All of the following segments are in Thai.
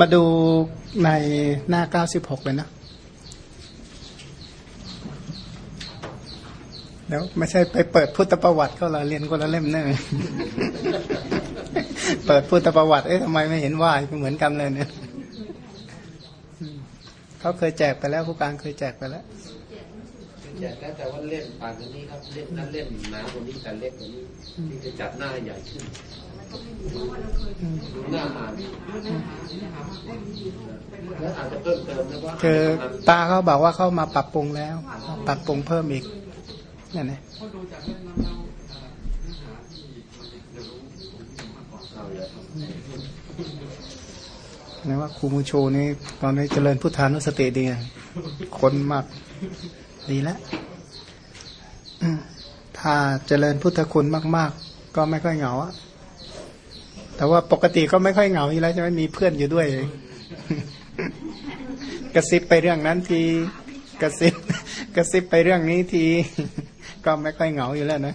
มาดูในหน้า 96 เลยนะ เดี๋ยวไม่ใช่ไปเปิดพุทธประวัติเขาเราเรียนคนละเล่มแน่เปิดพุทธประวัติ เอ๊ะทำไมไม่เห็นว่าเหมือนกันเลยเนี่ยเขาเคยแจกไปแล้วผู้การเคยแจกไปแล้วแจกแล้วแต่ว่าเล่มป่านนี้ครับเล่มนั้นเล่มหนากว่านี้แต่เล็กกว่านี้ที่จะจัดหน้าใหญ่ขึ้น คือตาเขาบอกว่าเขามาปรับปรุงแล้ว ปรับปรุงเพิ่มอีกเนี่ยนะเอาเลยครับนะว่าครูมูโชนี่ตอนนี้เจริญพุทธานุสติดีคนมากดีแล้วถ้าเจริญพุทธคุณมาก ๆ ก็ไม่ค่อยเหงาอะ แต่ว่าปกติก็ไม่ค่อยเหงาอยู่แล้วใช่ไหมมีเพื่อนอยู่ด้วย กระซิบไปเรื่องนั้นทีกระซิบกระซิบไปเรื่องนี้ที ก็ไม่ค่อยเหงาอยู่แล้วนะ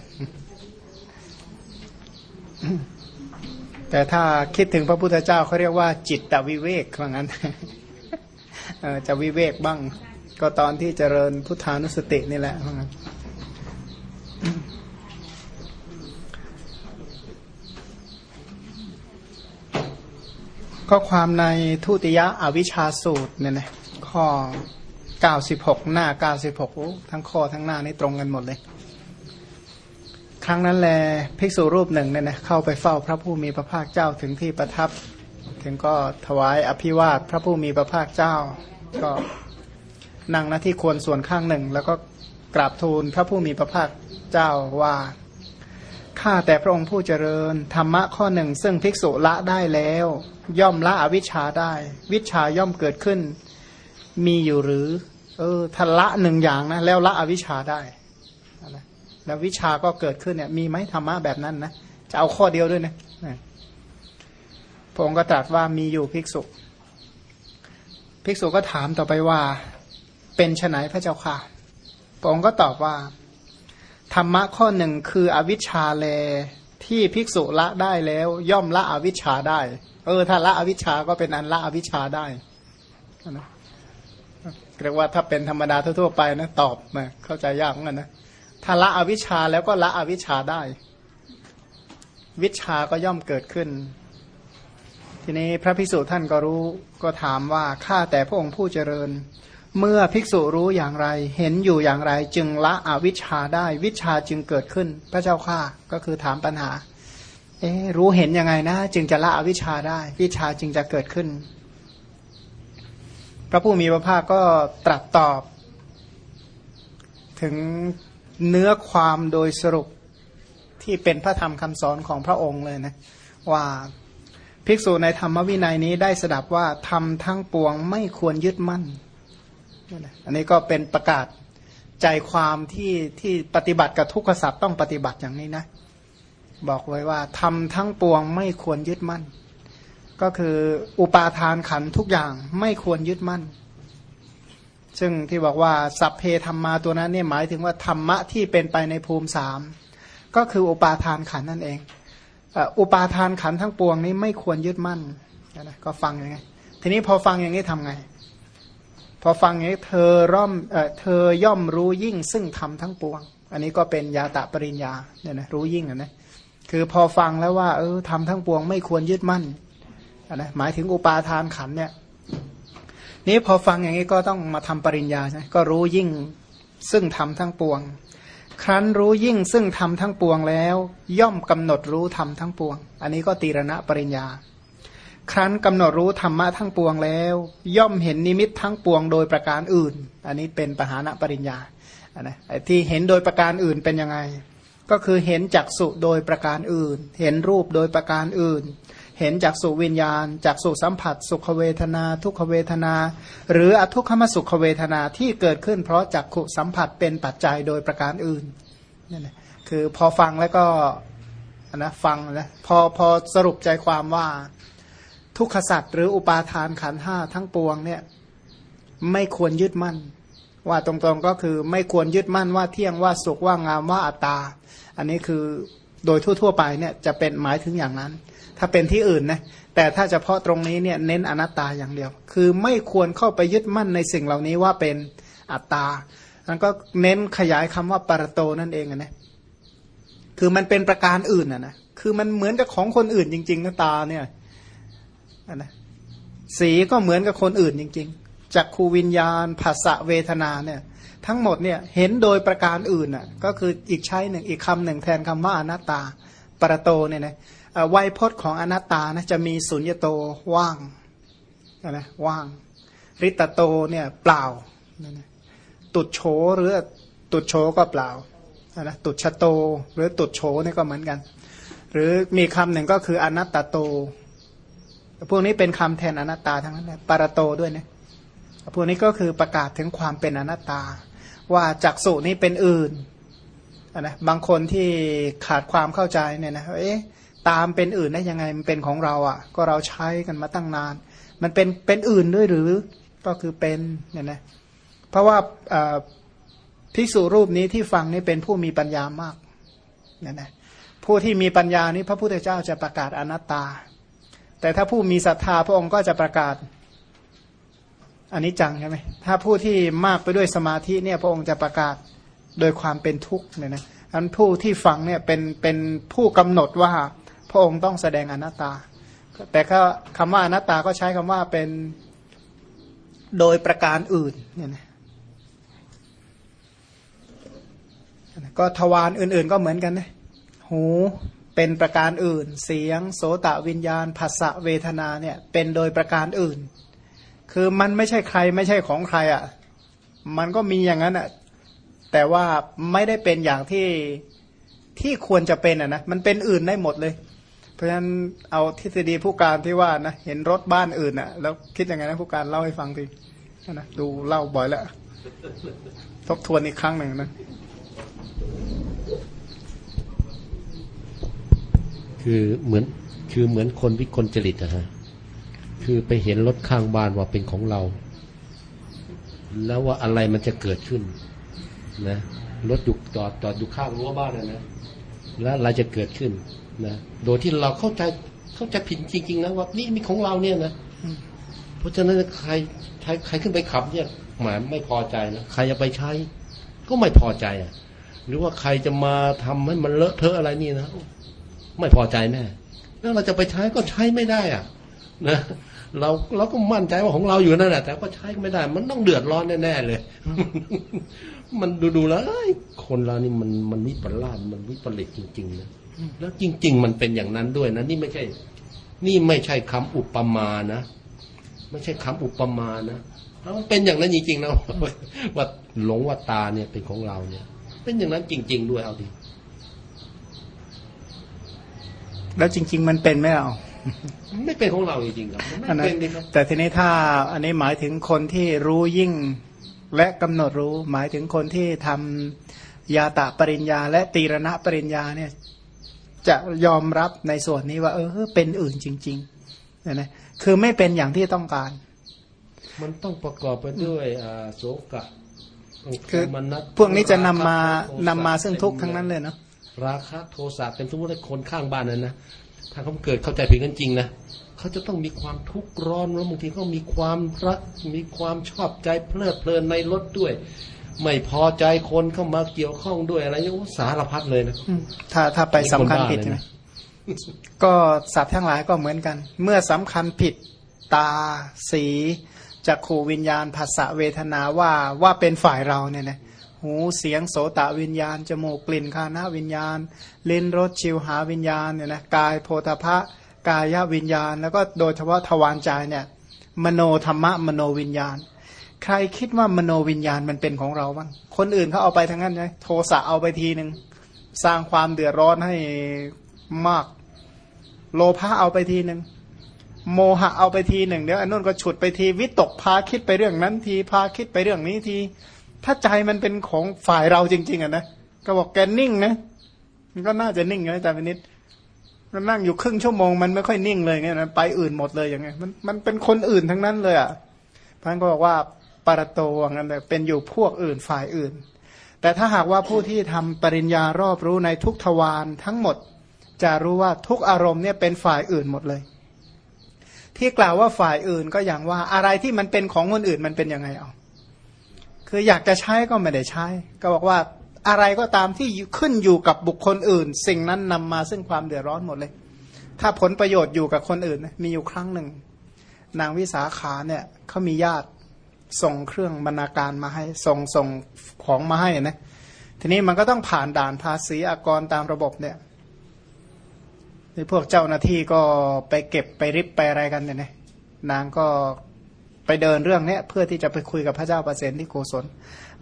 แต่ถ้าคิดถึงพระพุทธเจ้าเขาเรียกว่า จิตตวิเวกว่างั้นจะวิเวกบ้าง ก็ตอนที่เจริญพุทธานุสตินี่แหละว่างั้น ข้อความในทุติยะอวิชชาสูตรเนี่ยนะข้อ 96 หน้า 96โอ้ทั้งข้อทั้งหน้านี่ตรงกันหมดเลย ครั้งนั้นแลภิกษุรูปหนึ่งเนี่ยนะเข้าไปเฝ้าพระผู้มีพระภาคเจ้าถึงที่ประทับ ถึงก็ถวายอภิวาทพระผู้มีพระภาคเจ้า ก็นั่งหน้าที่ควรส่วนข้างหนึ่ง แล้วก็กราบทูลพระผู้มีพระภาคเจ้าว่าข้าแต่พระองค์ผู้เจริญธรรมะข้อหนึ่ง ซึ่งภิกษุละได้แล้ว ย่อมละอวิชชาได้ วิชาย่อมเกิดขึ้น มีอยู่หรือ เออถ้าละหนึ่งอย่างนะ แล้วละอวิชชาได้นะแล้ววิชาก็เกิดขึ้นเนี่ย มีไหมธรรมะแบบนั้นนะจะเอาข้อเดียวด้วยนะนะพระองค์ก็ตรัสว่ามีอยู่ภิกษุ ภิกษุก็ถามต่อไปว่า เป็นไฉนพระเจ้าค่ะพระองค์ก็ตอบว่า ธรรมะข้อหนึ่งคืออวิชชาแล ที่ภิกษุละได้แล้ว ย่อมละอวิชชาได้ เออ ถ้าละอวิชชาก็เป็นอันละอวิชชาได้นะเรียกว่าถ้าเป็นธรรมดาทั่วๆไปนะตอบมาเข้าใจยากเหมือนกันนะถ้าละอวิชชาแล้วก็ละอวิชชาได้ วิชาก็ย่อมเกิดขึ้น ทีนี้พระภิกษุท่านก็รู้ก็ถามว่าข้าแต่พระองค์ผู้เจริญ เมื่อภิกษุรู้อย่างไร เห็นอยู่อย่างไร จึงละอวิชชาได้ วิชาจึงเกิดขึ้น พระเจ้าข้าก็คือถามปัญหา เอ๊ะรู้เห็นยังไงนะ จึงจะละอวิชชาได้ วิชาจึงจะเกิดขึ้น พระผู้มีพระภาคก็ตรัสตอบ ถึงเนื้อความโดยสรุปที่เป็นพระธรรมคำสอนของพระองค์เลยนะ ว่าภิกษุในธรรมวินัยนี้ได้สดับว่าทำทั้งปวงไม่ควรยึดมั่น อันนี้ก็เป็นประกาศใจความที่ที่ปฏิบัติกับทุกขสัตว์ต้องปฏิบัติอย่างนี้นะ บอกไว้ว่าทำทั้งปวงไม่ควรยึดมั่น ก็คืออุปาทานขันทุกอย่างไม่ควรยึดมั่น ซึ่งที่บอกว่าสัพเพธรรมาตัวนั้นเนี่ยหมายถึงว่าธรรมะที่เป็นไปในภูมิสามก็คืออุปาทานขันนั่นเองอุปาทานขันทั้งปวงนี้ไม่ควรยึดมั่นนะก็ฟังยังไงทีนี้พอฟังอย่างนี้ทำไง พอฟังอย่างนี้เธอร่อมเออเธอย่อมรู้ยิ่งซึ่งทำทั้งปวง อันนี้ก็เป็นยาตะปริญญาเนี่ยนะรู้ยิ่งนะคือพอฟังแล้วว่าเออทำทั้งปวงไม่ควรยึดมั่นนะหมายถึงอุปาทานขันเนี่ยนี้พอฟังอย่างนี้ก็ต้องมาทำปริญญาใช่ก็รู้ยิ่งซึ่งทำทั้งปวง ครั้นรู้ยิ่งซึ่งทำทั้งปวงแล้ว ย่อมกำหนดรู้ทำทั้งปวง อันนี้ก็ตีรณะปริญญา ครั้นกำหนดรู้ธรรมะทั้งปวงแล้ว ย่อมเห็นนิมิตทั้งปวงโดยประการอื่น อันนี้เป็นปหานะปริญญาอันนะที่เห็นโดยประการอื่นเป็นยังไง ก็คือเห็นจักสุโดยประการอื่น เห็นรูปโดยประการอื่น เห็นจากสุวิญญาณจากสุสัมผัส สุขเวทนา ทุกขเวทนา หรืออทุกขมสุขเวทนาที่เกิดขึ้น เพราะจากขุสัมผัสเป็นปัจจัยโดยประการอื่นนี่แหละคือพอฟังแล้วก็นะฟังนะพอพอสรุปใจความว่า ทุกขสัตว์หรืออุปาทานขันห้าทั้งปวงเนี่ยไม่ควรยึดมั่น ว่าตรงๆก็คือไม่ควรยึดมั่นว่าเที่ยงว่าสุขว่างามว่าอัตตา อันนี้คือโดยทั่วๆไปเนี่ยจะเป็นหมายถึงอย่างนั้น ถ้าเป็นที่อื่นนะแต่ถ้าเฉพาะตรงนี้เนี่ยเน้นอนัตตาอย่างเดียว คือไม่ควรเข้าไปยึดมั่นในสิ่งเหล่านี้ว่าเป็นอัตตามันก็เน้นขยายคำว่าปรโตนั่นเองนะคือมันเป็นประการอื่นนะนะคือมันเหมือนกับของคนอื่นจริงๆนะตาเนี่ย นะสีก็เหมือนกับคนอื่นจริง ๆจากคูวิญญาณภาษะเวทนาเนี่ยทั้งหมดเนี่ยเห็นโดยประการอื่นน่ะก็คืออีกใช้หนึ่งอีกคำหนึ่งแทนคำว่าอนัตตาปรโตเนี่ยนะไวยพจน์ของอนัตตานะจะมีสุญญโตว่างนะว่าง ริตโตเนี่ยเปล่า ตุดโฉหรือตุดโฉก็เปล่านะตุดชโต หรือตุดโฉนี่ก็เหมือนกัน หรือมีคำหนึ่งก็คืออนัตตโต พวกนี้เป็นคำแทนอนัตตาทั้งนั้นแหละปรโตด้วยนะพวกนี้ก็คือประกาศถึงความเป็นอนัตตา ว่าจักสุนี้เป็นอื่นนะบางคนที่ขาดความเข้าใจเนี่ยนะเอ๊ะตามเป็นอื่นได้ยังไงมันเป็นของเราอะ่ะ ก็เราใช้กันมาตั้งนาน มันเป็นเป็นอื่นด้วยหรือก็คือเป็นเนี่ยนะเพราะว่าภิกษุรูปนี้ที่ฟังนี่เป็นผู้มีปัญญามากเนี่ยนะผู้ที่มีปัญญานี้พระพุทธเจ้าจะประกาศอนัตตา แต่ถ้าผู้มีศรัทธาพระองค์ก็จะประกาศอันนี้จังใช่ไหมถ้าผู้ที่มากไปด้วยสมาธิเนี่ยพระองค์จะประกาศโดยความเป็นทุกข์เนี่ยนะอันผู้ที่ฟังเนี่ยเป็นเป็นผู้กำหนดว่าพระองค์ต้องแสดงอนัตตา แต่ก็คำว่าอนัตตาก็ใช้คำว่าเป็นโดยประการอื่นเนี่ยนะก็ทวารอื่นๆก็เหมือนกันนะหู เป็นประการอื่น เสียง โสตวิญญาณภาษะเวทนาเนี่ยเป็นโดยประการอื่น คือมันไม่ใช่ใครไม่ใช่ของใครอะ่ะมันก็มีอย่างนั้นอะ่ะแต่ว่าไม่ได้เป็นอย่างที่ที่ควรจะเป็นอะนะมันเป็นอื่นได้หมดเลย เพราะฉะนั้นเอาทฤษฎีผู้การที่ว่านะเห็นรถบ้านอื่นอะ แล้วคิดยังไงนะผู้การเล่าให้ฟังทีนะดูเล่าบ่อยแล้วทบทวนอีกครั้งหนึ่งนะ คือเหมือนคือเหมือนคนวิกลจริตนะฮะคือไปเห็นรถข้างบ้านว่าเป็นของเรา แล้วว่าอะไรมันจะเกิดขึ้น นะรถหยุดจอดจอดอยู่ข้างรั้วบ้านนะนะแล้วอะไรจะเกิดขึ้นนะโดยที่เราเข้าใจเข้าใจผิดจริง ๆ นะว่านี่มีของเราเนี่ยนะเพราะฉะนั้นใครใครใครขึ้นไปขับเนี่ยหมายไม่พอใจนะใครจะไปใช้ ก็ไม่พอใจอะ หรือว่าใครจะมาทำให้มันเลอะเทอะอะไรนี่นะ ไม่พอใจแน่แล้วเราจะไปใช้ก็ใช้ไม่ได้อะนะเราเราก็มั่นใจว่าของเราอยู่นั่นแหละแต่ก็ใช้ไม่ได้ มันต้องเดือดร้อนแน่ๆเลย มันดูดูแล้วคนเรานี่มันมันวิปลาสมันวิปริตจริงๆนะแล้วจริง ๆ มันเป็นอย่างนั้นด้วยนะนี่ไม่ใช่ นี่ไม่ใช่คำอุปมานะไม่ใช่คำอุปมานะแล้วมันเป็นอย่างนั้นจริงๆนะว่าหลงว่าตาเนี่ยเป็นของเราเนี่ย เป็นอย่างนั้นจริง ๆ ด้วยเอาดี แล้วจริง ๆ มันเป็นไหมเอาไม่เป็นของเราจริงๆครับไม่เป็นครับแต่ทีนี้ถ้าอันนี้หมายถึงคนที่รู้ยิ่งและกำหนดรู้ หมายถึงคนที่ทำยาตะปริญญา และตีรณะปริญญาเนี่ยจะยอมรับในส่วนนี้ว่า เออเป็นอื่นจริงๆนะนะคือไม่เป็นอย่างที่ต้องการ มันต้องประกอบไปด้วยโสกะคือพวกนี้จะนำมานำมาซึ่งทุกข์ทั้งนั้นเลยเนาะ ราคะโทสะเป็นสมมติคนข้างบ้านนั้นนะถ้าเขาเกิดเข้าใจผิดกันจริงนะเขาจะต้องมีความทุกข์ร้อนแล้วบางทีเขามีความรัก มีความชอบใจเพลิดเพลินในรถด้วย ไม่พอใจคนเข้ามาเกี่ยวข้องด้วยอะไรอย่างสารพัดเลยนะถ้าถ้าไปสำคัญผิดใช่ไหมก็สัตว์ทั้งหลายก็เหมือนกัน เมื่อสำคัญผิดตา สีจักขูวิญญาณภาษาเวทนาว่าว่าเป็นฝ่ายเราเนี่ยนะ หูเสียงโสตวิญญาณ จมูกกลิ่นคานาวิญญาณลิ้นรสชิวหาวิญญาณเนี่ยนะกายโพธพะกายวิญญาณ แล้วก็โดยเฉพาะทวารใจเนี่ยมโนธรรมะมโนวิญญาณ ใครคิดว่ามโนวิญญาณมันเป็นของเราบ้างคนอื่นเขาเอาไปทั้งนั้นไงโทสะเอาไปทีหนึ่งสร้างความเดือดร้อนให้มาก โลภะเอาไปทีหนึ่งโมหะเอาไปทีหนึ่งเดี๋ยวอันนู้นก็ฉุดไปทีวิตกพาคิดไปเรื่องนั้นทีพาคิดไปเรื่องนี้ที ถ้าใจมันเป็นของฝ่ายเราจริง ๆอะนะก็บอกแกนิ่งนะมันก็น่าจะนิ่งนะอาจารย์นิดมันนั่งอยู่ครึ่งชั่วโมงมันไม่ค่อยนิ่งเลยไงนะไปอื่นหมดเลยอย่างไงมันมันเป็นคนอื่นทั้งนั้นเลยอะพันก็บอกว่าปรโตว่างั้นเลยเป็นอยู่พวกอื่นฝ่ายอื่น แต่ถ้าหากว่าผู้ที่ทำปริญญารอบรู้ในทุกทวารทั้งหมด จะรู้ว่าทุกอารมณ์เนี่ยเป็นฝ่ายอื่นหมดเลย ที่กล่าวว่าฝ่ายอื่นก็อย่างว่าอะไรที่มันเป็นของคนอื่นมันเป็นยังไงเอา คืออยากจะใช้ก็ไม่ได้ใช้ ก็บอกว่าอะไรก็ตามที่ขึ้นอยู่กับบุคคลอื่น สิ่งนั้นนำมาซึ่งความเดือดร้อนหมดเลย ถ้าผลประโยชน์อยู่กับคนอื่น มีอยู่ครั้งหนึ่ง นางวิสาขาเนี่ยเขามีญาติส่งเครื่องบรรณาการมาให้ส่งส่งของมาให้นะทีนี้มันก็ต้องผ่านด่านภาษีอากรตามระบบเนี่ยนี่พวกเจ้าหน้าที่ก็ไปเก็บไปริบไปอะไรกันเนี่ยนะนางก็ ไปเดินเรื่องเนี้ยเพื่อที่จะไปคุยกับพระเจ้าประเสนที่โกศล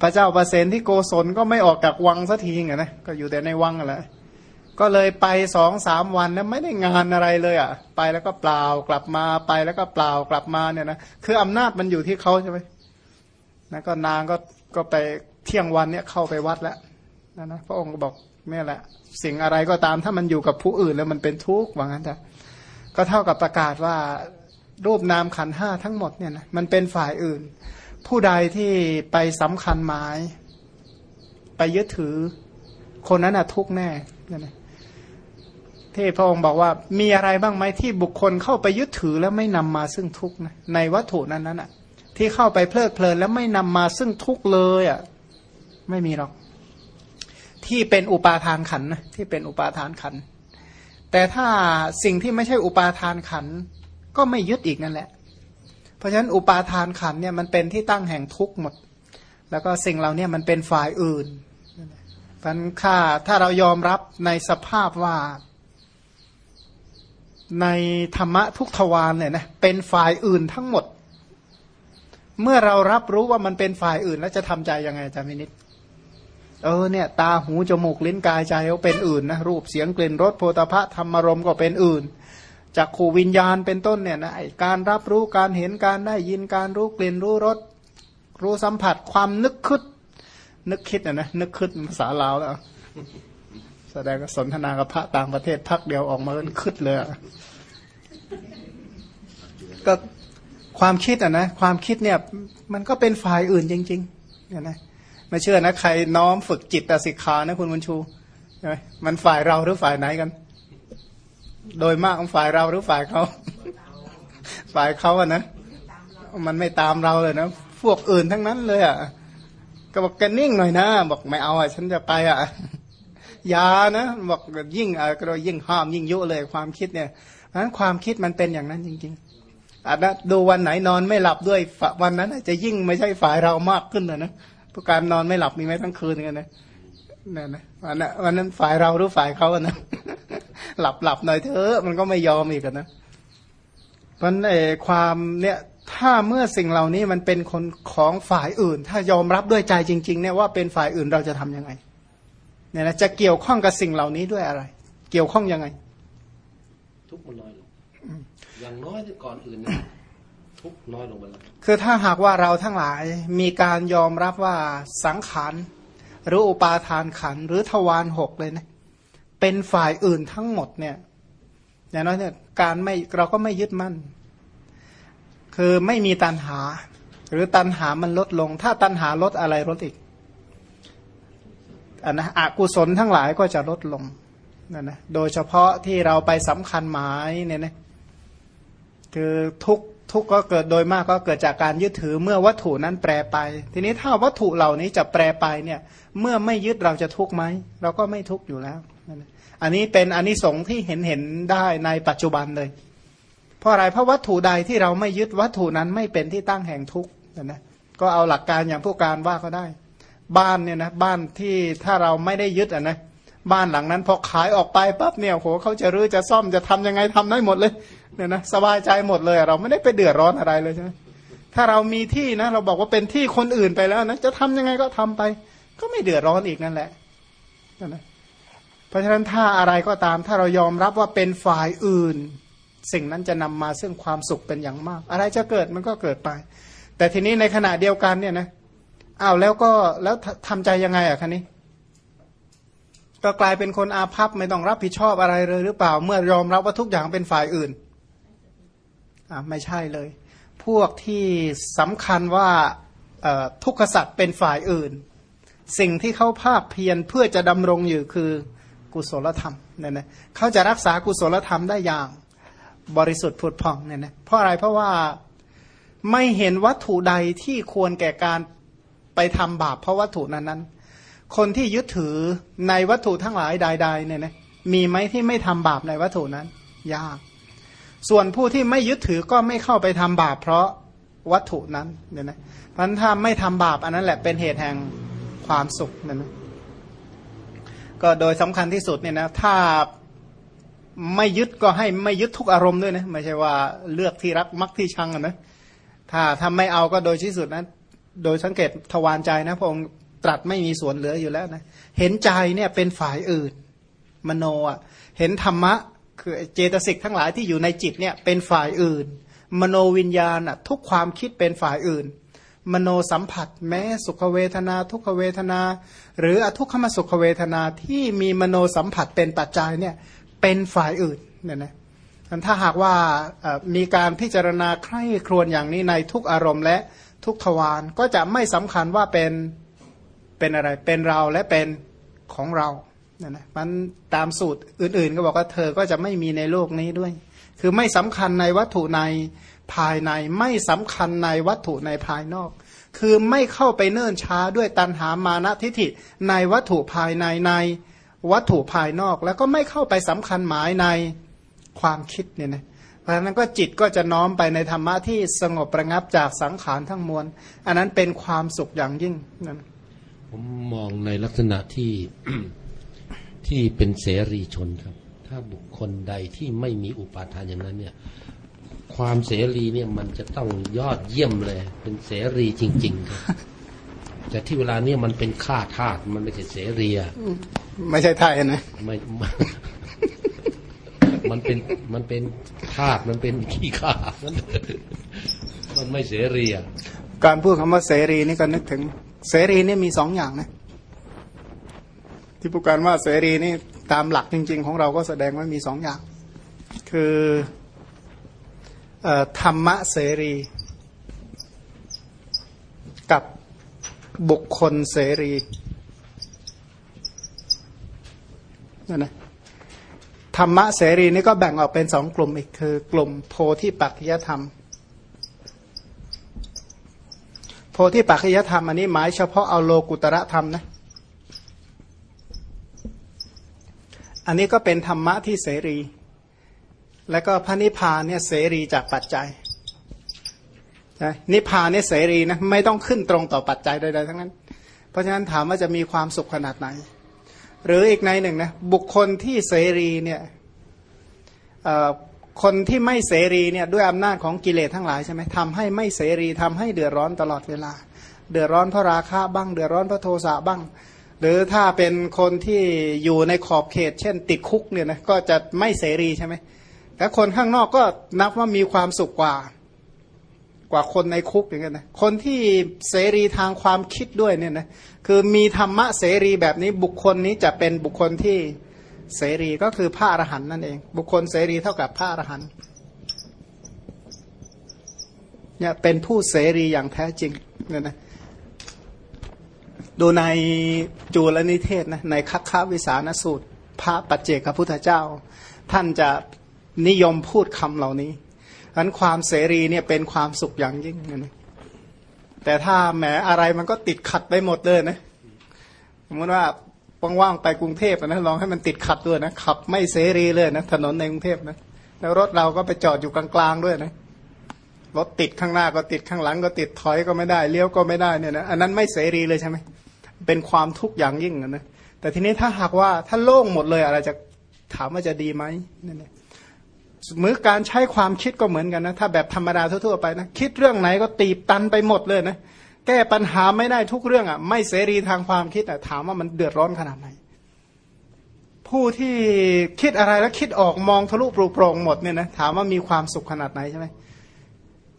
พระเจ้าประเสนที่โกศลก็ไม่ออกจากวังสักทีไงนะก็อยู่แต่ในวังแหละก็เลยไปสองสามวันแล้วไม่ได้งานอะไรเลยอะ ไปแล้วก็เปล่ากลับมาไปแล้วก็เปล่ากลับมาเนี่ยนะคืออำนาจมันอยู่ที่เขาใช่ไหมนะก็นางก็ก็ไปเที่ยงวันเนี่ยเข้าไปวัดแล้วนะนะพระองค์ก็บอกนี่แหละ สิ่งอะไรก็ตามถ้ามันอยู่กับผู้อื่นแล้วมันเป็นทุกข์ว่างั้นแต่ก็เท่ากับประกาศว่า รูปนามขันห้าทั้งหมดเนี่ยนะมันเป็นฝ่ายอื่น ผู้ใดที่ไปสำคัญหมาย ไปยึดถือ คนนั้นอะทุกแน่เนี่ยนะที่พระองค์บอกว่ามีอะไรบ้างไหมที่บุคคลเข้าไปยึดถือแล้วไม่นำมาซึ่งทุกข์นะในวัตถุนั้นนั้นอะที่เข้าไปเพลิดเพลินแล้วไม่นำมาซึ่งทุกข์เลยอะ่ะไม่มีหรอก ที่เป็นอุปาทานขันนะที่เป็นอุปาทานขันแต่ถ้าสิ่งที่ไม่ใช่อุปาทานขัน ก็ไม่ยึดอีกนั่นแหละ เพราะฉะนั้นอุปาทานขันเนี่ยมันเป็นที่ตั้งแห่งทุกข์หมด แล้วก็สิ่งเราเนี่ยมันเป็นฝ่ายอื่นพันค่าถ้าเรายอมรับในสภาพว่าในธรรมะทุกทวารเนี่ยนะเป็นฝ่ายอื่นทั้งหมด เมื่อเรารับรู้ว่ามันเป็นฝ่ายอื่น แล้วจะทำใจยังไงจามินิดเออเนี่ย ตาหูจมูกลิ้นกายใจเขาเป็นอื่นนะรูปเสียงกลิ่นรสโพธพะธรรมรมก็เป็นอื่น จากขูวิญญาณเป็นต้นเนี่ยนะการรับรู้การเห็นการได้ยินการรู้กลิ่นรู้รสรู้สัมผัสความนึกคิดนึกคิดนะนะนึกคิดภาษาลาวแล้ว แสดงสนทนากับพระต่างประเทศพักเดียวออกมาเป็นคิดเลยก็ความคิดอะนะความคิดเนี่ยมันก็เป็นฝ่ายอื่นจริงๆเนี่ยนะไม่เชื่อนะใครน้อมฝึกจิตตสิกขานะคุณบุญชูใช่ไหมมันฝ่ายเราหรือฝ่ายไหนกัน โดยมากฝ่ายเราหรือฝ่ายเขา ฝ่ายเขาอะนะ มันไม่ตามเราเลยนะ พวกอื่นทั้งนั้นเลยอะก็บอกแกนิ่งหน่อยนะ บอกไม่เอาอะฉันจะไปอะยานะ บอกยิ่งอะก็ยิ่งห้ามยิ่งยุเลยความคิดเนี่ยนั้นความคิดมันเป็นอย่างนั้นจริงๆอาจจะดูวันไหนนอนไม่หลับด้วยวันนั้นอาจจะยิ่งไม่ใช่ฝ่ายเรามากขึ้นนะนะผู้การนอนไม่หลับมีไหมทั้งคืนกันนะนี่นนะวันนั้นฝ่ายเราหรือฝ่ายเขาอะนะ หลับหลับหน่อยเถอะมันก็ไม่ยอมอีกนะเพราะเอความเนี่ยถ้าเมื่อสิ่งเหล่านี้มันเป็นคนของฝ่ายอื่น ถ้ายอมรับด้วยใจจริง ๆ เนี่ยว่าเป็นฝ่ายอื่นเราจะทํำยังไงเนี่ยนะจะเกี่ยวข้องกับสิ่งเหล่านี้ด้วยอะไร เกี่ยวข้องยังไง ทุกมันน้อยอย่างน้อยก่อนอื่นทุกน้อยลงไปแล้วคือถ้าหากว่าเราทั้งหลายมีการยอมรับว่าสังขารหรืออุปาทานขันหรือทวารหกเลยนะ เป็นฝ่ายอื่นทั้งหมดเนี่ยอย่างน้อยเนี่ยการไม่เราก็ไม่ยึดมั่น คือไม่มีตันหา หรือตันหามันลดลง ถ้าตันหาลดอะไรลดอีกอันนะอกุศลทั้งหลายก็จะลดลงนั่นนะโดยเฉพาะที่เราไปสำคัญหมายเนี่ยนะคือทุกทุกก็เกิดโดยมากก็เกิดจากการยึดถือเมื่อวัตถุนั้นแปรไป ทีนี้ถ้าวัตถุเหล่านี้จะแปรไปเนี่ย เมื่อไม่ยึดเราจะทุกข์ไหมเราก็ไม่ทุกข์อยู่แล้ว อันนี้เป็นอนนิสงส์ที่เห็นเห็นได้ในปัจจุบันเลย เพราะอะไรเพราะวัตถุใดที่เราไม่ยึดวัตถุนั้นไม่เป็นที่ตั้งแห่งทุกข์นะก็เอาหลักการอย่างผู้การว่าก็ได้ บ้านเนี่ยนะบ้านที่ถ้าเราไม่ได้ยึดอะนะบ้านหลังนั้นพอขายออกไปปั๊บเนี่ยโหเขาจะรื้อจะซ่อมจะทำยังไงทำได้หมดเลยเนี่ยนะสบายใจหมดเลย เราไม่ได้ไปเดือดร้อนอะไรเลยใช่ไหมถ้าเรามีที่นะ เราบอกว่าเป็นที่คนอื่นไปแล้วนะจะทำยังไงก็ทำไป ก็ไม่เดือดร้อนอีกนั่นแหละนะ เพราะฉะนั้นถ้าอะไรก็ตาม ถ้าเรายอมรับว่าเป็นฝ่ายอื่น สิ่งนั้นจะนำมาซึ่งความสุขเป็นอย่างมาก อะไรจะเกิดมันก็เกิดไป แต่ทีนี้ในขณะเดียวกันเนี่ยนะอ้าวแล้วก็แล้วทำใจยังไงอะคันนี้ ก็กลายเป็นคนอาภัพไม่ต้องรับผิดชอบอะไรเลยหรือเปล่า เมื่อยอมรับว่าทุกอย่างเป็นฝ่ายอื่นอ่าไม่ใช่เลย พวกที่สำคัญว่าทุกขสัตว์เป็นฝ่ายอื่น สิ่งที่เขาภาคเพียรเพื่อจะดำรงอยู่คือ กุศลธรรมเนี่ยนะเขาจะรักษากุศลธรรมได้อย่างบริสุทธิ์ผุดผ่องเนี่ยนะเพราะอะไรเพราะว่าไม่เห็นวัตถุใดที่ควรแก่การไปทำบาปเพราะวัตถุนั้นนั้นคนที่ยึดถือในวัตถุทั้งหลายใดๆเนี่ยนะมีไหมที่ไม่ทำบาปในวัตถุนั้น ยาก ส่วนผู้ที่ไม่ยึดถือก็ไม่เข้าไปทำบาปเพราะวัตถุนั้นเนี่ยนะพันถ้าไม่ทำบาปอันนั้นแหละเป็นเหตุแห่งความสุขเนี่ยนะ ก็โดยสำคัญที่สุดเนี่ยนะถ้าไม่ยึดก็ให้ไม่ยึดทุกอารมณ์ด้วยนะไม่ใช่ว่าเลือกที่รักมักที่ชังนะถ้าทำไม่เอาก็โดยที่สุดนะโดยสังเกตทวารใจนะพระองค์ตรัสไม่มีส่วนเหลืออยู่แล้วนะเห็นใจเนี่ยเป็นฝ่ายอื่น มโนอะเห็นธรรมะคือเจตสิกทั้งหลายที่อยู่ในจิตเนี่ยเป็นฝ่ายอื่น มโนวิญญาณอะทุกความคิดเป็นฝ่ายอื่น มโนสัมผัส แม้สุขเวทนา ทุกขเวทนา หรืออทุกขมสุขเวทนาที่มีมโนสัมผัสเป็นปัจจัยเนี่ยเป็นฝ่ายอื่นเนี่ยนะถ้าหากว่ามีการพิจารณาใคร่ครวญอย่างนี้ในทุกอารมณ์และทุกทวารก็จะไม่สำคัญว่าเป็นเป็นอะไรเป็นเราและเป็นของเราเนี่ยนะมันตามสูตรอื่นๆ ก็บอกว่าเธอก็จะไม่มีในโลกนี้ด้วย คือไม่สำคัญในวัตถุใน ภายในไม่สำคัญในวัตถุในภายนอก คือไม่เข้าไปเนิ่นช้าด้วยตันหามานะทิฐิในวัตถุภายในในวัตถุภายนอก แล้วก็ไม่เข้าไปสำคัญหมายในความคิดเนี่ยนะเพราะฉะนั้นก็จิตก็จะน้อมไปในธรรมะที่สงบประงับจากสังขารทั้งมวล อันนั้นเป็นความสุขอย่างยิ่งนั่นผมมองในลักษณะที่ที่เป็นเสรีชนครับ ถ้าบุคคลใดที่ไม่มีอุปาทานอย่างนั้นเนี่ย ความเสรีเนี่ยมันจะต้องยอดเยี่ยมเลย เป็นเสรีจริง ๆ ครับ แต่ที่เวลาเนี่ยมันเป็นข้าทาสมันไม่ใช่เสรีอะไม่ใช่ทาสนะไม่มันเป็นมันเป็นทาสมันเป็นขี้ข้ามันไม่เสรีอะการพูดคำว่าเสรีนี่ก็นึกถึง เสรีนี่มีสองอย่างนะที่พูดกันว่าเสรีนี่ตามหลักจริง ๆ ของเราก็แสดงว่ามีสองอย่าง คือ ธรรมะเสรี กับบุคคลเสรีนั่นนะธรรมะเสรีนี่ก็แบ่งออกเป็นสองกลุ่มอีกคือกลุ่มโพธิปัจจยธรรม โพธิปัจจยธรรมอันนี้หมายเฉพาะเอาโลกุตระธรรมนะ อันนี้ก็เป็นธรรมะที่เสรี แล้วก็พระนิพพานเนี่ยเสรีจากปัจจัยนิพพานเนี่ยเสรีนะไม่ต้องขึ้นตรงต่อปัจจัยใดๆทั้งนั้น เพราะฉะนั้นถามว่าจะมีความสุขขนาดไหน หรืออีกในหนึ่งนะบุคคลที่เสรีเนี่ยคนที่ไม่เสรีเนี่ยด้วยอำนาจของกิเลสทั้งหลายใช่ไหมทำให้ไม่เสรีทำให้เดือดร้อนตลอดเวลา เดือดร้อนเพราะราคะบ้าง เดือดร้อนเพราะโทสะบ้าง หรือถ้าเป็นคนที่อยู่ในขอบเขต เช่น ติดคุกเนี่ยนะก็จะไม่เสรีใช่ไหม แต่คนข้างนอกก็นับว่ามีความสุขกว่า กว่าคนในคุกอย่างเงี้ยนะคนที่เสรีทางความคิดด้วยเนี่ยนะคือมีธรรมะเสรีแบบนี้บุคคลนี้จะเป็นบุคคลที่เสรีก็คือพระอรหันต์นั่นเอง บุคคลเสรีเท่ากับพระอรหันต์เนี่ยเป็นผู้เสรีอย่างแท้จริงเนี่ยนะดูในจูลนิเทศนะในคัคคาวิสานสูตร พระปัจเจกพุทธเจ้า ท่านจะ นิยมพูดคำเหล่านี้อันความเสรีเนี่ยเป็นความสุขอย่างยิ่งนะแต่ถ้าแหมอะไรมันก็ติดขัดไปหมดเลยนะสมมติว่าว่างๆไปกรุงเทพนะลองให้มันติดขัดด้วยนะขับ ไม่เสรีเลยนะถนนในกรุงเทพนะแล้วรถเราก็ไปจอดอยู่กลางๆด้วยนะรถติดข้างหน้าก็ติดข้างหลังก็ติดถอยก็ไม่ได้เลี้ยวก็ไม่ได้เนี่ยนะอันนั้นไม่เสรีเลยใช่ไหมเป็นความทุกข์อย่างยิ่งนะแต่ทีนี้ถ้าหากว่าถ้าโล่งหมดเลยอะไรจะถามว่าจะดีไหมนั่นเอ งมือการใช้ความคิดก็เหมือนกันนะ ถ้าแบบธรรมดาทั่วๆไปนะ คิดเรื่องไหนก็ตีบตันไปหมดเลยนะ แก้ปัญหาไม่ได้ทุกเรื่องอะ ไม่เสรีทางความคิดอะ ถามว่ามันเดือดร้อนขนาดไหน ผู้ที่คิดอะไรแล้วคิดออกมองทะลุปลุโปร่งหมดเนี่ยนะ ถามว่ามีความสุขขนาดไหนใช่ไหม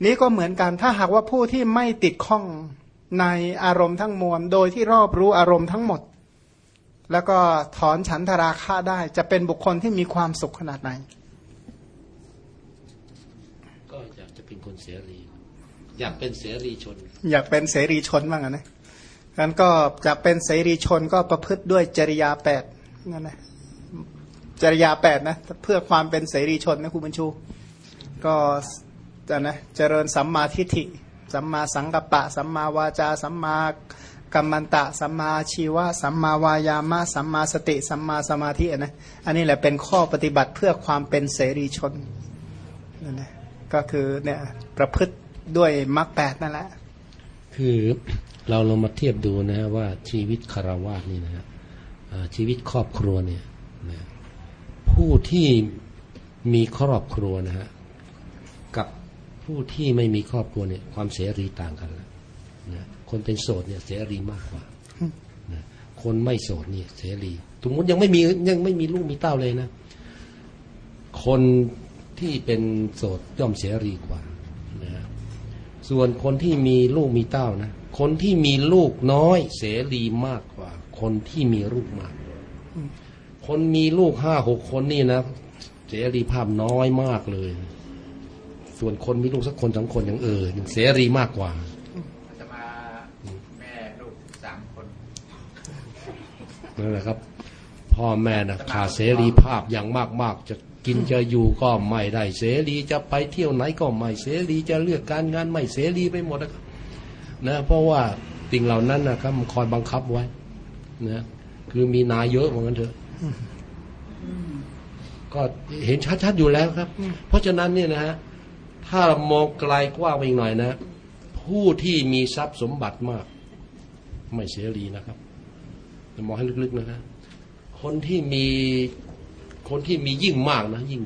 นี้ก็เหมือนกัน ถ้าหากว่าผู้ที่ไม่ติดข้องในอารมณ์ทั้งมวล โดยที่รอบรู้อารมณ์ทั้งหมด แล้วก็ถอนฉันทราคะได้ จะเป็นบุคคลที่มีความสุขขนาดไหน ก็อยากจะ เป็นคนเสรี อยากเป็นเสรีชน อยากเป็นเสรีชนบ้างนะงั้นก็จะเป็นเสรีชนก็ประพฤติด้วยจริยาแปดนั่นแหละจริยาแปดนะเพื่อความเป็นเสรีชนนะครูบัญชู ก็จะนะเจริญสัมมาทิฏฐิ สัมมาสังกัปปะ สัมมาวาจา สัมมากัมมันตะ สัมมาชีวะ สัมมาวายามะ สัมมาสติ สัมมาสมาธินะ อันนี้แหละเป็นข้อปฏิบัติเพื่อความเป็นเสรีชนนั่นแหละ ก็คือเนี่ยประพฤติด้วยมรรคแปดนั่นแหละ คือเราลองมาเทียบดูนะฮะว่าชีวิตคารวาสนี่นะฮะอ่าชีวิตครอบครัวเนี่ยนะผู้ที่มีครอบครัวนะฮะกับผู้ที่ไม่มีครอบครัวเนี่ย ความเสรีต่างกันแล้วนะคนเป็นโสดเนี่ยเสรีมากกว่านะคนไม่โสดเนี่ยเสรีสมมติยังไม่มียังไม่มีลูกมีเต้าเลยนะ คน ที่เป็นโสดย่อมเสรีกว่านะฮะส่วนคนที่มีลูกมีเต้านะ คนที่มีลูกน้อยเสรีมากกว่า คนที่มีลูกมาก คนมีลูกห้าหกคนนี่นะ เสรีภาพน้อยมากเลย ส่วนคนมีลูกสักคนสองคนอย่างเออยังเสรีมากกว่าจะมาแม่ลูกสามคนนั่นแหละครับ พ่อแม่นะขาดเสรีภาพอย่างมากๆจะ กินจะอยู่ก็ไม่ได้เสรีจะไปเที่ยวไหนก็ไม่เสรีจะเลือกการงานไม่เสรีไปหมดนะครับนะเพราะว่าสิ่งเหล่านั้นนะครับมันคอยบังคับไว้นะคือมีนายเยอะเหมือนกันเถอะก็เห็นชัดๆอยู่แล้วครับ เพราะฉะนั้นเนี่ยนะฮะถ้ามองไกลกว้างไปอีกหน่อยนะ ผู้ที่มีทรัพย์สมบัติมาก ไม่เสรีนะครับมองให้ลึกๆนะฮะคนที่มี คนที่มียิ่งมากนะ ยิ่ง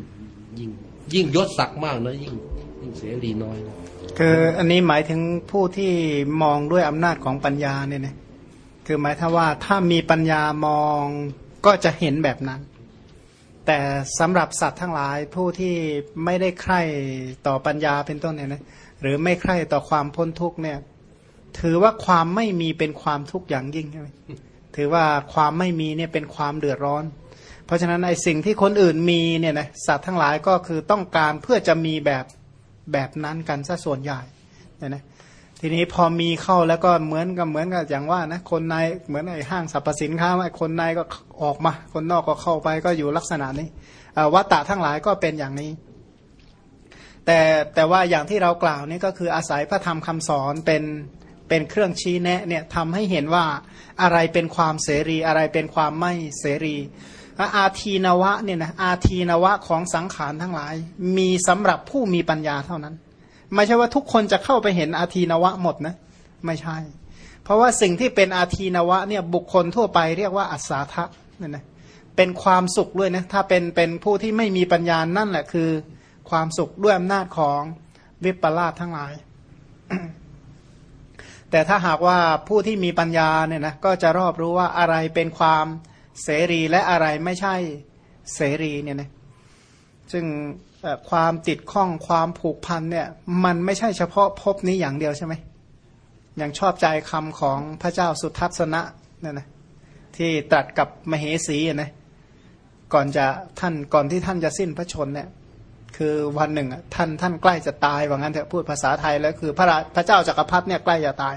ยิ่งยิ่งยศศักดิ์มากนะยิ่งยิ่งเสรีน้อยนะคืออันนี้หมายถึงผู้ที่มองด้วยอำนาจของปัญญาเนี่ยนะคือหมายถ้าว่าถ้ามีปัญญามองก็จะเห็นแบบนั้น แต่สำหรับสัตว์ทั้งหลายผู้ที่ไม่ได้ใคร่ต่อปัญญาเป็นต้นเนี่ยนะหรือไม่ใคร่ต่อความพ้นทุกเนี่ย ถือว่าความไม่มีเป็นความทุกข์อย่างยิ่งใช่ไหมถือว่าความไม่มีเนี่ยเป็นความเดือดร้อน เพราะฉะนั้นไอ้สิ่งที่คนอื่นมีเนี่ยนะสัตว์ทั้งหลายก็คือต้องการเพื่อจะมีแบบแบบนั้นกันซะส่วนใหญ่เนี่ยนะทีนี้พอมีเข้าแล้วก็เหมือนกับเหมือนกับอย่างว่านะคนในเหมือนไอ้ห้างสรรพสินค้าไอ้คนในก็ออกมา คนนอกก็เข้าไปก็อยู่ลักษณะนี้วัตตะทั้งหลายก็เป็นอย่างนี้ แต่แต่ว่าอย่างที่เรากล่าวนี่ก็คืออาศัยพระธรรมคำสอนเป็นเป็นเครื่องชี้แนะเนี่ยทำให้เห็นว่าอะไรเป็นความเสรีอะไรเป็นความไม่เสรี อาทีนวะเนี่ยนะอาทีนวะของสังขารทั้งหลาย มีสำหรับผู้มีปัญญาเท่านั้น ไม่ใช่ว่าทุกคนจะเข้าไปเห็นอาทีนวะหมดนะไม่ใช่ เพราะว่าสิ่งที่เป็นอาทีนวะเนี่ยบุคคลทั่วไปเรียกว่าอัศาทะเนี่ยนะเป็นความสุขด้วยนะถ้าเป็นเป็นผู้ที่ไม่มีปัญญานั่นแหละคือ ความสุขด้วยอำนาจของวิปลาสทั้งหลาย แต่ถ้าหากว่าผู้ที่มีปัญญาเนี่ยนะก็จะรอบรู้ว่าอะไรเป็นความ เสรีและอะไรไม่ใช่เสรีเนี่ยนะซึ่งความติดข้องความผูกพันเนี่ยมันไม่ใช่เฉพาะภพนี้อย่างเดียวใช่ไหมอย่างชอบใจคำของพระเจ้าสุทัศนะเนี่ยนะที่ตรัสกับมเหสีนะก่อนจะท่านก่อนที่ท่านจะสิ้นพระชนเนี่ยคือวันหนึ่งท่านท่านใกล้จะตายว่างั้นเถอะพูดภาษาไทยแล้วคือพระพระเจ้าจักรพรรดิเนี่ยใกล้จะตาย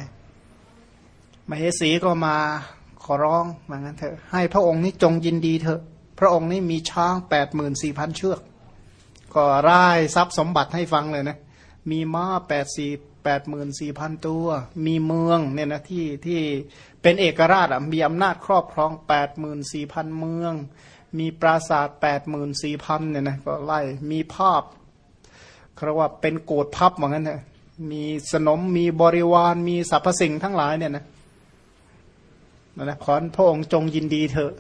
มเหสีก็มา ขอร้องว่างั้นเถอะให้พระองค์นี้จงยินดีเถอะ พระองค์นี้มีช้างแปดหมื่นสี่พันเชือก ก็ร่ายทรัพย์สมบัติให้ฟังเลยนะ มีม้าแปดสี่แปดหมื่นสี่พันตัว มีเมืองเนี่ยนะที่ที่เป็นเอกราชอะมีอำนาจครอบครองแปดหมื่นสี่พันเมือง มีปราสาทแปดหมื่นสี่พันเนี่ยนะก็ไล่มีภาพเขาเรียกว่าเป็นโกดพับเหมือนกันเถอะมีสนมมีบริวารมีสรรพสิ่งทั้งหลายเนี่ยนะ นั่นะขอพระองค์จงยินดีเถอะ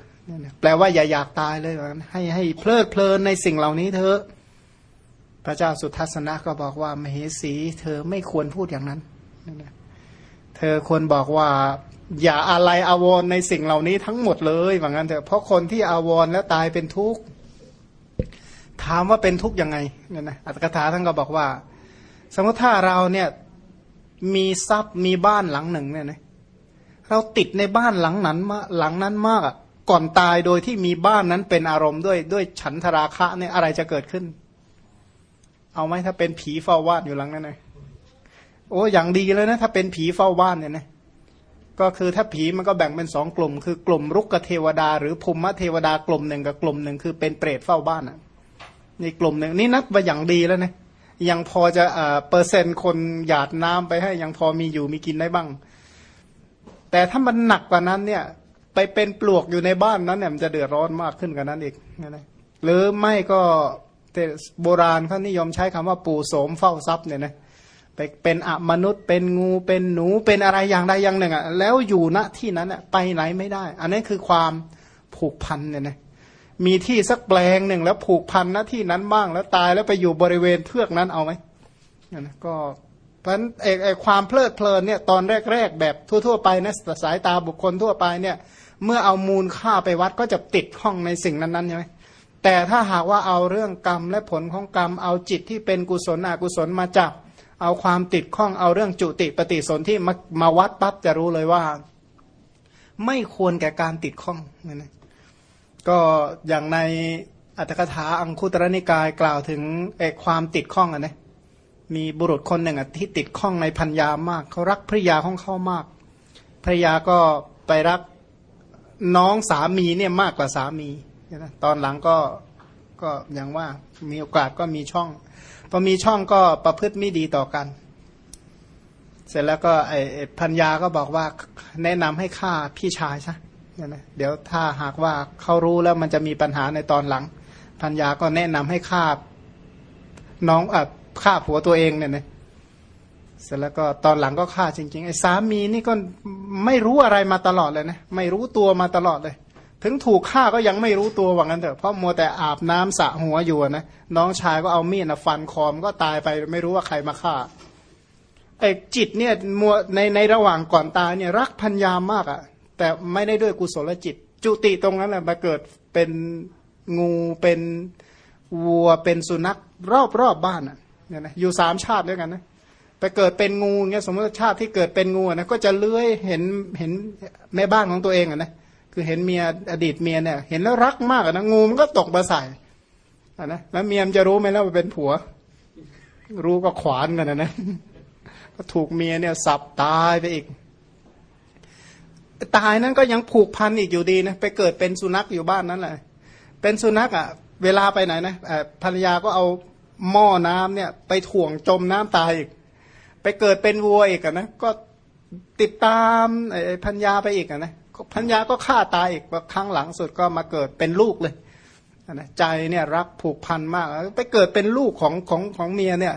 แปลว่าอย่าอยากตายเลยว่างั้นให้ให้เพลิดเพลินในสิ่งเหล่านี้เถอะ พระเจ้าสุทัศนะก็บอกว่ามเหสี เธอไม่ควรพูดอย่างนั้นนั่นะเธอควรบอกว่า อย่าอะไรอาวรในสิ่งเหล่านี้ทั้งหมดเลยว่างั้นเถอะเพราะคนที่อาวรแล้วตายเป็นทุกข์ถามว่าเป็นทุกข์ยังไงเนี่ยนะอัตถกถาท่านก็บอกว่า สมมติถ้าเราเนี่ยมีทรัพย์มีบ้านหลังหนึ่งเนี่ยนะ เราติดในบ้านหลังนั้นมาหลังนั้นมากอะก่อนตายโดยที่มีบ้านนั้นเป็นอารมณ์ด้วยด้วยฉันทราคะเนี่ยอะไรจะเกิดขึ้น เอาไหมถ้าเป็นผีเฝ้าบ้านอยู่หลังนั้นนะโอ้อย่างดีเลยนะถ้าเป็นผีเฝ้าบ้านเนี่ยนะก็คือถ้าผีมันก็แบ่งเป็นสองกลุ่ม คือกลุ่มรุกเทวดา หรือภูมิเทวดากลุ่มหนึ่งกับกลุ่มหนึ่งคือเป็นเปรตเฝ้าบ้านอะนี่กลุ่มหนึ่งนี่นับว่าอย่างดีแล้วนะยังพอจะเอ่อเปอร์เซ็นต์คนหยาดน้ำไปให้ยังพอมีอยู่มีกินได้บ้าง แต่ถ้ามันหนักกว่านั้นเนี่ย ไปเป็นปลวกอยู่ในบ้านนั้นเนี่ยมันจะเดือดร้อนมากขึ้นกว่านั้นอีกนะหรือไม่ก็โบราณเขานิยมใช้คำว่าปู่โสมเฝ้าทรัพย์เนี่ยนะไปเป็นอมนุษย์เป็นงูเป็นหนูเป็นอะไรอย่างใดอย่างหนึ่งอะแล้วอยู่ณที่นั้นอะไปไหนไม่ได้ อันนี้คือความผูกพันเนี่ยนะมีที่สักแปลงหนึ่งแล้วผูกพันณที่นั้นบ้างแล้วตายแล้วไปอยู่บริเวณเทือกนั้นเอาไหมนะก็ เพราะฉะนั้นไอ้ความเพลิดเพลินเนี่ยตอนแรก ๆ แบบทั่วๆไปนะสายตาบุคคลทั่วไปเนี่ยเมื่อเอามูลค่าไปวัดก็จะติดข้องในสิ่งนั้นๆใช่ไหมแต่ถ้าหากว่าเอาเรื่องกรรมและผลของกรรม เอาจิตที่เป็นกุศลอกุศลมาจับ เอาความติดข้องเอาเรื่องจุติปฏิสนธิมามาวัดปั๊บจะรู้เลยว่า ไม่ควรแก่การติดข้องนะนะก็อย่างในอัตถกถาอังคุตรนิกายกล่าวถึงเอกความติดข้องอะนะ มีบุรุษคนหนึ่งที่ติดข้องในพัญญามากเขารักภริยาของเขามากภริยาก็ไปรักน้องสามีเนี่ยมากกว่าสามีนะตอนหลังก็ก็อย่างว่ามีโอกาสก็มีช่องพอมีช่องก็ประพฤติไม่ดีต่อกัน เสร็จแล้วก็ไอ้พัญญาก็บอกว่าแนะนำให้ฆ่าพี่ชายซะเนี่ยนะเดี๋ยวถ้าหากว่าเขารู้แล้วมันจะมีปัญหาในตอนหลังพัญญาก็แนะนำให้ฆ่าน้องอะ ฆ่าผัวตัวเองเนี่ยนะเสร็จแล้วก็ตอนหลังก็ฆ่าจริงๆไอ้สามีนี่ก็ไม่รู้อะไรมาตลอดเลยนะไม่รู้ตัวมาตลอดเลย ถึงถูกฆ่าก็ยังไม่รู้ตัวว่างั้นเถอะเพราะมัวแต่อาบน้ำสระหัวอยู่นะน้องชายก็เอามีดนะฟันคอมก็ตายไปไม่รู้ว่าใครมาฆ่าไอ้จิตเนี่ยมัวในในระหว่างก่อนตายเนี่ยรักพัญญามากอะ่ะ แต่ไม่ได้ด้วยกุศลจิต จุติตรงนั้นแหละมาเกิดเป็นงูเป็นวัวเป็นสุนัขรอบรอบบ้านอะ เนี่ยนะอยู่สามชาติด้วยกันนะไปเกิดเป็นงูเงี้ยสมมติชาติที่เกิดเป็นงูนะก็จะเลื้อยเห็นเห็นแม่บ้านของตัวเองอะนะคือเห็นเมียอดีตเมียเนี่ยเห็นแล้วรักมากนะงูมันก็ตกมาใส่อะนะแล้วเมียมจะรู้ไหมแล้วว่าเป็นผัว รู้ก็ขวานกันนะนะก็ถูกเมียเนี่ยสับตายไปอีก ตายนั้นก็ยังผูกพันอีกอยู่ดีนะไปเกิดเป็นสุนัขอยู่บ้านนั้นแหละเป็นสุนัขอะ เวลาไปไหนนะภรรยาก็เอา หม้อน้ำเนี่ย ไปถ่วงจมน้ำตายอีก ไปเกิดเป็นวัวอีกนะก็ติดตามไอ้พัญญาไปอีกอะนะพัญญาก็ฆ่าตายอีกครั้งหลังสุดก็มาเกิดเป็นลูกเลยนะใจเนี่ยรักผูกพันมาก ไปเกิดเป็นลูกของของของเมียเนี่ย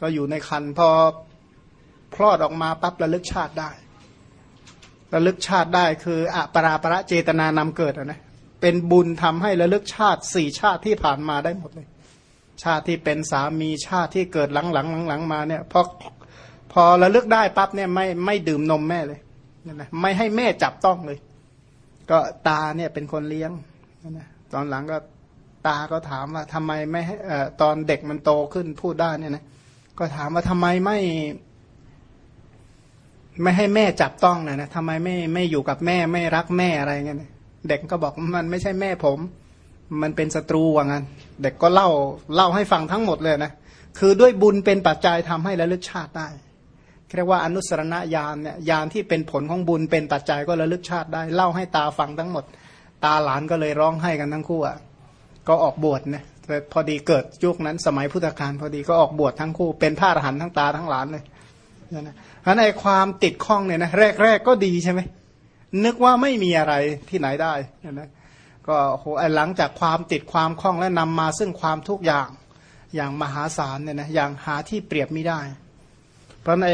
ก็อยู่ในคันพอคลอดออกมาปั๊บระลึกชาติได้ ระลึกชาติได้คืออะปราประเจตนานำเกิดนะเป็นบุญทำให้ระลึกชาติสี่ชาติที่ผ่านมาได้หมดเลย ชาติที่เป็นสามีชาติที่เกิดหลังหลังหลังมาเนี่ยพอพอระลึกได้ปั๊บเนี่ยไม่ไม่ดื่มนมแม่เลยนะไม่ให้แม่จับต้องเลย ก็ตาเนี่ยเป็นคนเลี้ยงนะตอนหลังก็ตาก็ถามว่าทำไมไม่เอ่อตอนเด็กมันโตขึ้นพูดได้เนี่ยนะก็ถามว่าทำไมไม่ ไม่ให้แม่จับต้องนะนะทำไมไม่ไม่อยู่กับแม่ไม่รักแม่อะไรเงี้ยเด็กก็บอกมันไม่ใช่แม่ผม มันเป็นศัตรูว่างั้น เด็กก็เล่าเล่าให้ฟังทั้งหมดเลยนะคือด้วยบุญเป็นปัจจัยทำให้ระลึกชาติได้เรียกว่าอนุสรณญาณเนี่ยญาณที่เป็นผลของบุญเป็นปัจจัยก็ระลึกชาติได้ เล่าให้ตาฟังทั้งหมด ตาหลานก็เลยร้องไห้กันทั้งคู่อะก็ออกบวชเนี่ยแต่พอดีเกิดยุคนั้นสมัยพุทธกาลพอดีก็ออกบวชทั้งคู่เป็นพระอรหันต์ทั้งตาทั้งหลานเลยนะเพราะในความติดข้องเนี่ยนะแรกๆก็ดีใช่ไหมนึกว่าไม่มีอะไรที่ไหนได้นะ ก็โหหลังจากความติดความคล้องและนำมาซึ่งความทุกอย่างอย่างมหาศาลเนี่ยนะอย่างหาที่เปรียบไม่ได้ เพราะใน